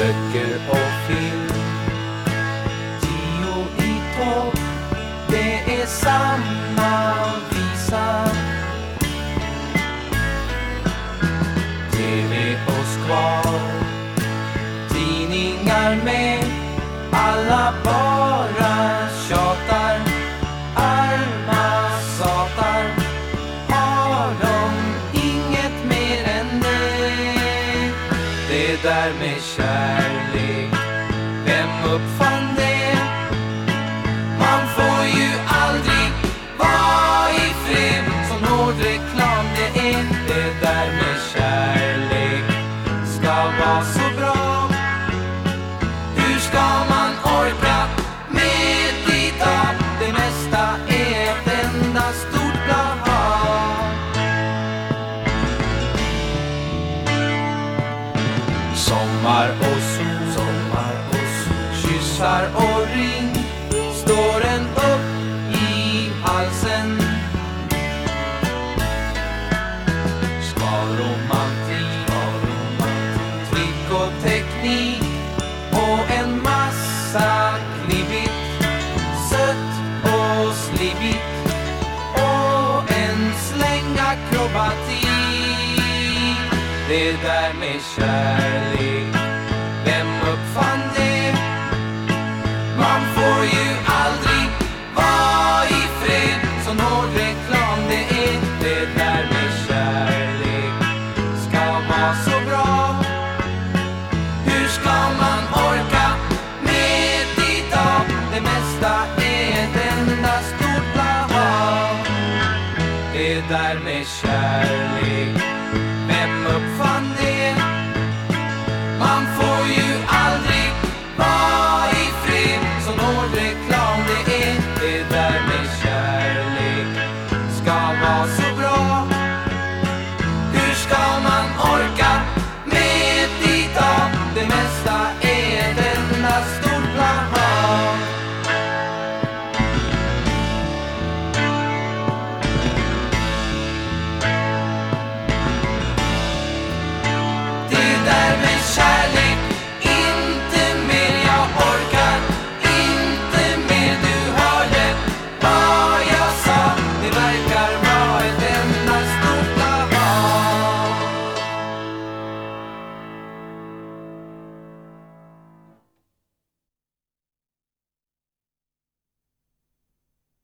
böcker och film. Tio i topp, det är samma visa. TV och skval, tidningar med alla barn Det där med kärlek. Vem uppfattar Sommar och sol, sommar och sol. Kyssar och ring. Står en upp i halsen. Ska romantik, ska romantik Trick och teknik. Och en massa klibbigt Sött och slibbigt. Och en släng akrobatik. Det där med kärlek. så bra Hur ska man orka med idag? Det mesta är ett enda stort blaha Det där med kärlek, vem uppfann det?